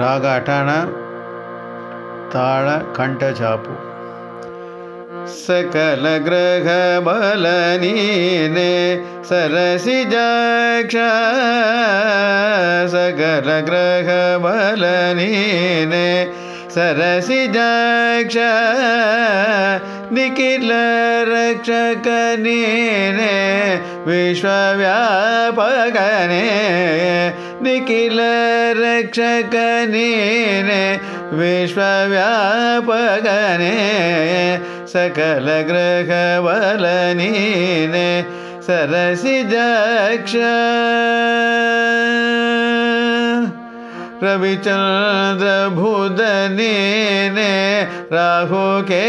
ರಾಗ ಅಠಾಣ ತಾಳ ಕಂಠ ಚಾಪು ಸಕಲ ಗ್ರಹ ಬಲ ನೀನೆ ಸರಸಿ ಜಾಕ್ಷ ಸಕಲ ಗ್ರಹ ಬಲ ನೀನೆ ಸರಸಿ ಜಾಕ್ಷ ನಿಖಿಲ ರಕ್ಷಕ ನೀನೆ ವಿಶ್ವವ್ಯಾಪಕನೇ निखिल रक्षकनेन विश्वव्यापगने सकल गृहवलनीने सरसि दक्ष रविचंद्र भुदने ने राहु के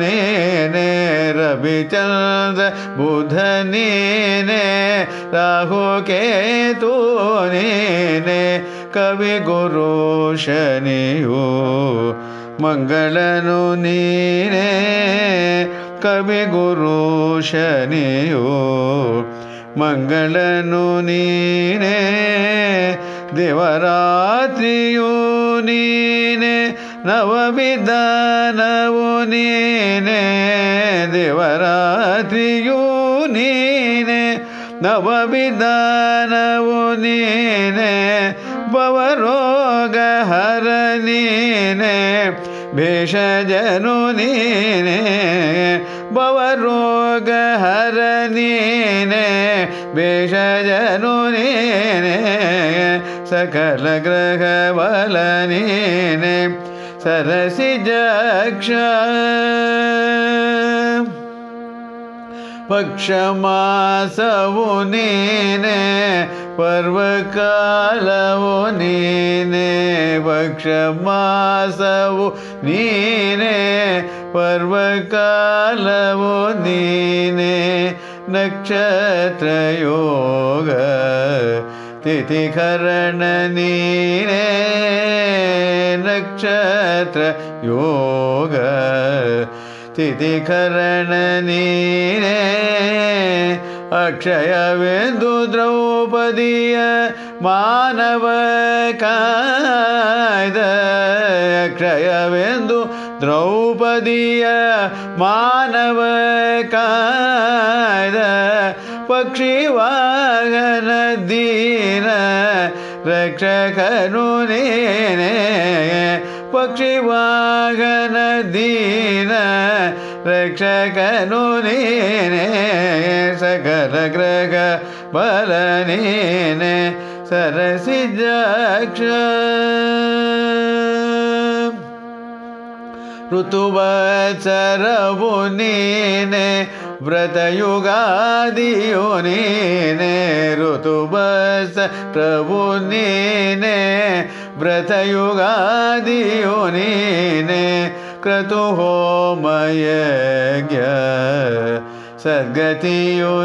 ने ने रविचंद्र बुधने ने राहु के ने ने कवि गुरु शनियो, मंगलनु नीने कवि गुरु शनियो, मंगलनु नीने ದೇವರಾತ್ರಿಯು ನೀನೆ ನವವಿಧಾನವು ನೀನೆ. ದೇವರಾತ್ರಿಯು ನೀನೆ ನವವಿಧಾನವು ನೀನೆ. ಭವರೋಗ ಹರ ನೀನೆ, ಭೇಷಜನು ನೀನೆ. ಭವರೋಗ ಹರ ನೀನೆ, ಭೇಷಜನು ಸಕಲ ಗ್ರಹ ಬಲ ನೀನೆ ಸರಸಿ ಜಕ್ಷ ಪಕ್ಷಮಾಸವು ನೀನೆ ಪರ್ವಕಾಲವು ನೀನೆ ಪಕ್ಷಮಾಸವು ನೀನೆ ಪರ್ವಕಾಲವು ನೀನೆ ನಕ್ಷತ್ರ ಯೋಗ ತಿಥಿಕರಣ ನೀನೆ ನಕ್ಷತ್ರ ಯೋಗ ತಿಥಿಕರಣ ನೀನೆ ಅಕ್ಷಯವೆಂದು ದ್ರೌಪದಿಯ ಮಾನವ ಕಾಯ್ದ ಅಕ್ಷಯವೆಂದು पक्षीवागनदीर्क्षकनुनी पक्षीवागन दीन रक्षकनुनीने सकलग्रगभरणे सरसिद्ध ಋತುವತ್ಸರವು ನೀನೆ ವ್ರತಯುಗಾದಿಯು ನೀನೆ ಋತುಬಸ ಪ್ರಭು ನೀನೆ ವ್ರತಯುಗಾದಿಯು ನೀನೆ ಕ್ರತು ಹೋಮಯಜ್ಞ ಸದ್ಗತಿಯು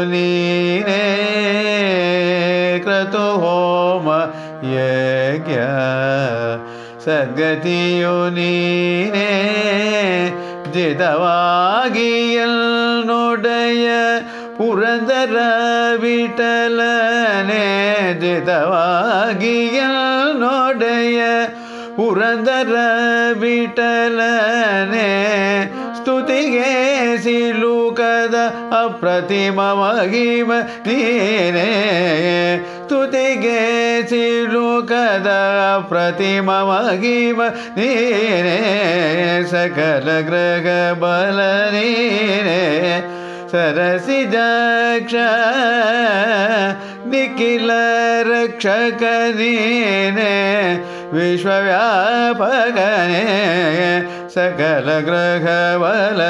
ಸದ್ಗತಿಯು ನೀನೇ ಜಿತವಾಗಿ ಎಲ್ನೊಡೆಯ ಪುರಂದರ ವಿಠಲನೆ ಜಿತವಾಗಿಯಲ್ ಎಲ್ನೊಡೆಯ ಪುರಂದರ ವಿಠಲನೆ ಸ್ತುತಿಗೆ ಸಿಲುಕದ ಅಪ್ರತಿಮ ಮಹಿಮ ನೀನೇ. ಸ್ತುತಿಗೆ ಸಿಲುಕದ ಪ್ರತಿಮ ಮಹಿಮ ನೀನೇ ಸಕಲ ಗ್ರಹ ಬಲ ನೀನೇ ಸರಸಿ ಜಕ್ಷ ನಿಖಿಲ ರಕ್ಷಕ ನೀನೆ ವಿಶ್ವವ್ಯಾಪಕನೇ ಸಕಲ ಗ್ರಹ ಬಲ